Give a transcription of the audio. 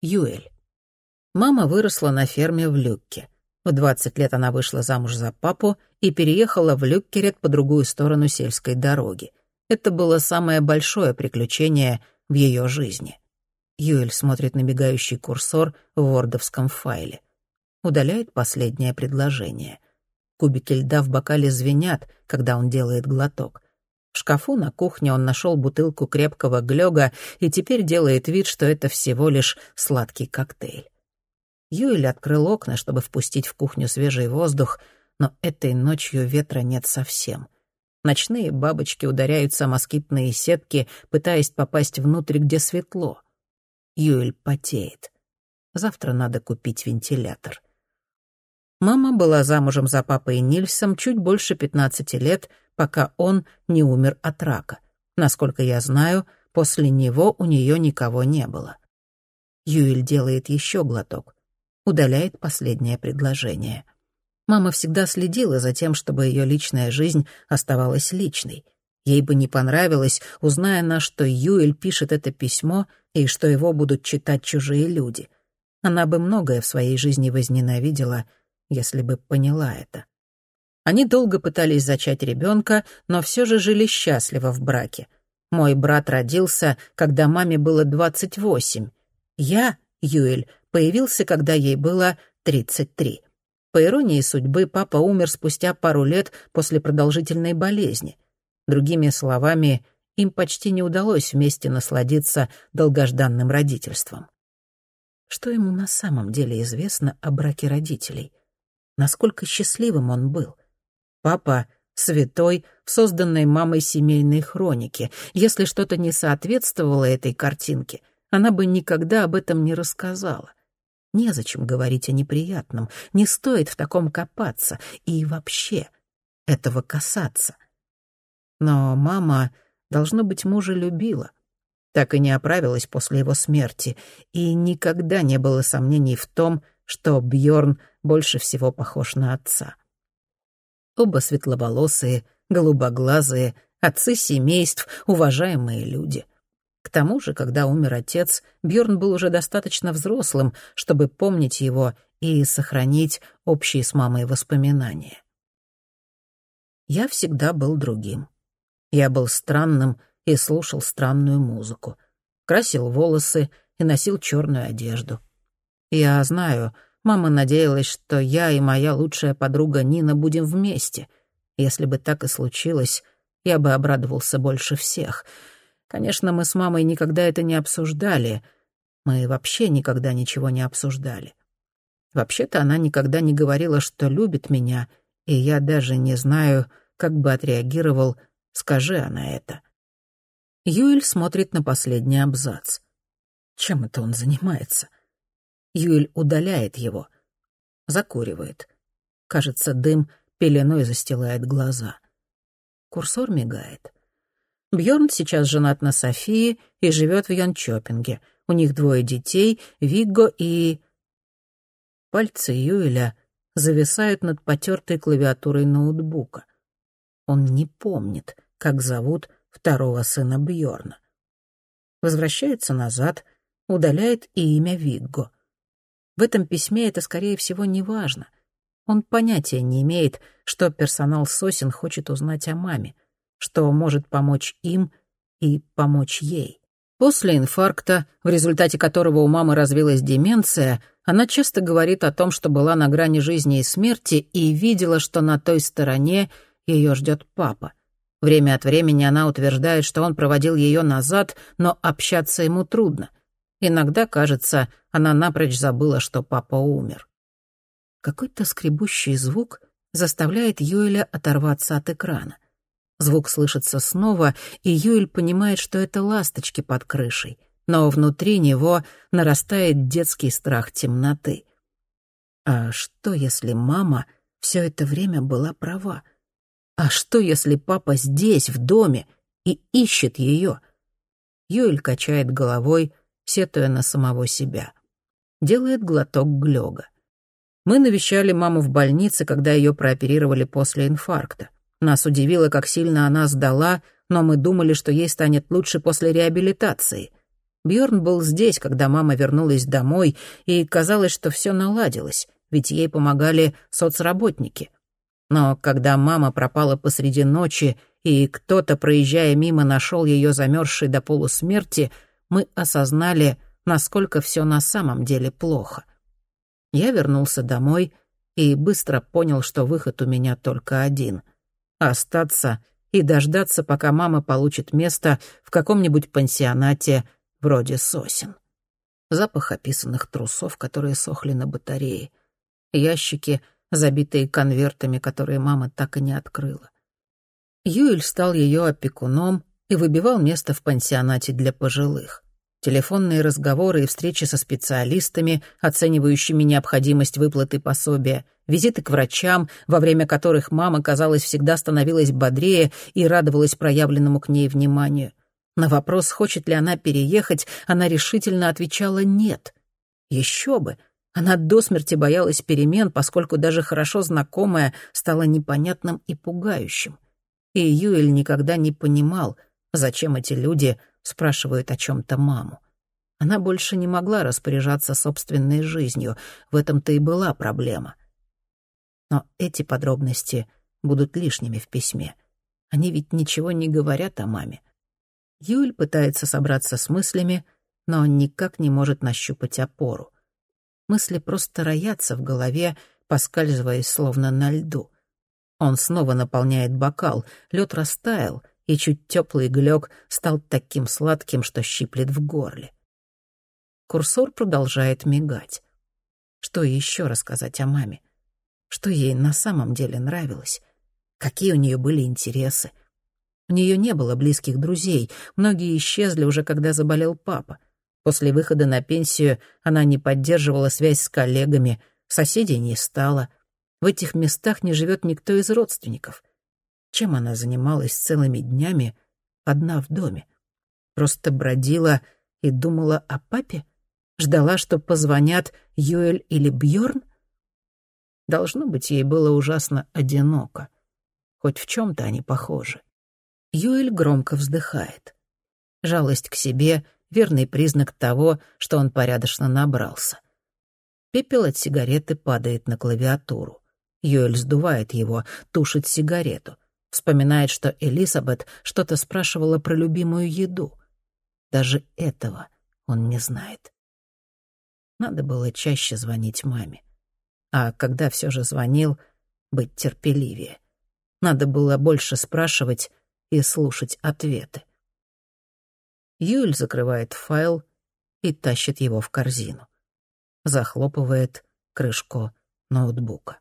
Юэль. Мама выросла на ферме в Люкке. В 20 лет она вышла замуж за папу и переехала в Люккерет по другую сторону сельской дороги. Это было самое большое приключение в ее жизни. Юэль смотрит на мигающий курсор в вордовском файле. Удаляет последнее предложение. Кубики льда в бокале звенят, когда он делает глоток. В шкафу на кухне он нашел бутылку крепкого глёга и теперь делает вид, что это всего лишь сладкий коктейль. Юэль открыл окна, чтобы впустить в кухню свежий воздух, но этой ночью ветра нет совсем. Ночные бабочки ударяются о москитные сетки, пытаясь попасть внутрь, где светло. Юэль потеет. Завтра надо купить вентилятор. Мама была замужем за папой Нильсом чуть больше 15 лет, пока он не умер от рака. Насколько я знаю, после него у нее никого не было. Юэль делает еще глоток удаляет последнее предложение. Мама всегда следила за тем, чтобы ее личная жизнь оставалась личной. Ей бы не понравилось, узная она, что Юэль пишет это письмо и что его будут читать чужие люди. Она бы многое в своей жизни возненавидела, если бы поняла это. Они долго пытались зачать ребенка, но все же жили счастливо в браке. Мой брат родился, когда маме было 28. Я, Юэль, появился, когда ей было 33. По иронии судьбы, папа умер спустя пару лет после продолжительной болезни. Другими словами, им почти не удалось вместе насладиться долгожданным родительством. Что ему на самом деле известно о браке родителей? Насколько счастливым он был? Папа — святой в созданной мамой семейной хронике. Если что-то не соответствовало этой картинке, она бы никогда об этом не рассказала. Незачем говорить о неприятном, не стоит в таком копаться и вообще этого касаться. Но мама, должно быть, мужа любила. Так и не оправилась после его смерти, и никогда не было сомнений в том, что Бьорн больше всего похож на отца. Оба светловолосые, голубоглазые, отцы семейств, уважаемые люди — к тому же, когда умер отец, Бьорн был уже достаточно взрослым, чтобы помнить его и сохранить общие с мамой воспоминания. Я всегда был другим. Я был странным и слушал странную музыку. Красил волосы и носил черную одежду. Я знаю, мама надеялась, что я и моя лучшая подруга Нина будем вместе. Если бы так и случилось, я бы обрадовался больше всех — Конечно, мы с мамой никогда это не обсуждали. Мы вообще никогда ничего не обсуждали. Вообще-то она никогда не говорила, что любит меня, и я даже не знаю, как бы отреагировал, скажи она это. Юэль смотрит на последний абзац. Чем это он занимается? Юэль удаляет его. Закуривает. Кажется, дым пеленой застилает глаза. Курсор мигает. Бьорн сейчас женат на Софии и живет в Йончопинге. У них двое детей, Вигго и... Пальцы Юэля зависают над потертой клавиатурой ноутбука. Он не помнит, как зовут второго сына Бьорна. Возвращается назад, удаляет и имя Вигго. В этом письме это, скорее всего, не важно. Он понятия не имеет, что персонал сосен хочет узнать о маме — что может помочь им и помочь ей. После инфаркта, в результате которого у мамы развилась деменция, она часто говорит о том, что была на грани жизни и смерти и видела, что на той стороне ее ждет папа. Время от времени она утверждает, что он проводил ее назад, но общаться ему трудно. Иногда, кажется, она напрочь забыла, что папа умер. Какой-то скребущий звук заставляет Юэля оторваться от экрана. Звук слышится снова, и Юэль понимает, что это ласточки под крышей, но внутри него нарастает детский страх темноты. А что, если мама все это время была права? А что, если папа здесь, в доме, и ищет ее? Юэль качает головой, сетуя на самого себя. Делает глоток глёга. Мы навещали маму в больнице, когда ее прооперировали после инфаркта. Нас удивило, как сильно она сдала, но мы думали, что ей станет лучше после реабилитации. Бьорн был здесь, когда мама вернулась домой, и казалось, что все наладилось, ведь ей помогали соцработники. Но когда мама пропала посреди ночи, и кто-то, проезжая мимо, нашел ее замерзшей до полусмерти, мы осознали, насколько все на самом деле плохо. Я вернулся домой и быстро понял, что выход у меня только один — остаться и дождаться, пока мама получит место в каком-нибудь пансионате вроде сосен. Запах описанных трусов, которые сохли на батарее. Ящики, забитые конвертами, которые мама так и не открыла. Юэль стал ее опекуном и выбивал место в пансионате для пожилых. Телефонные разговоры и встречи со специалистами, оценивающими необходимость выплаты пособия, визиты к врачам, во время которых мама, казалось, всегда становилась бодрее и радовалась проявленному к ней вниманию. На вопрос, хочет ли она переехать, она решительно отвечала «нет». Еще бы! Она до смерти боялась перемен, поскольку даже хорошо знакомая стала непонятным и пугающим. И Юэль никогда не понимал, зачем эти люди спрашивают о чем-то маму. Она больше не могла распоряжаться собственной жизнью, в этом-то и была проблема. Но эти подробности будут лишними в письме. Они ведь ничего не говорят о маме. Юль пытается собраться с мыслями, но никак не может нащупать опору. Мысли просто роятся в голове, поскальзываясь словно на льду. Он снова наполняет бокал, лед растаял, и чуть теплый глек стал таким сладким, что щиплет в горле. Курсор продолжает мигать. Что еще рассказать о маме? Что ей на самом деле нравилось? Какие у нее были интересы? У нее не было близких друзей, многие исчезли уже, когда заболел папа. После выхода на пенсию она не поддерживала связь с коллегами, соседей не стало. В этих местах не живет никто из родственников. Чем она занималась целыми днями одна в доме? Просто бродила и думала о папе? Ждала, что позвонят Юэль или Бьорн? Должно быть, ей было ужасно одиноко. Хоть в чем-то они похожи. Юэль громко вздыхает. Жалость к себе — верный признак того, что он порядочно набрался. Пепел от сигареты падает на клавиатуру. Юэль сдувает его, тушит сигарету — Вспоминает, что Элизабет что-то спрашивала про любимую еду. Даже этого он не знает. Надо было чаще звонить маме. А когда все же звонил, быть терпеливее. Надо было больше спрашивать и слушать ответы. Юль закрывает файл и тащит его в корзину. Захлопывает крышку ноутбука.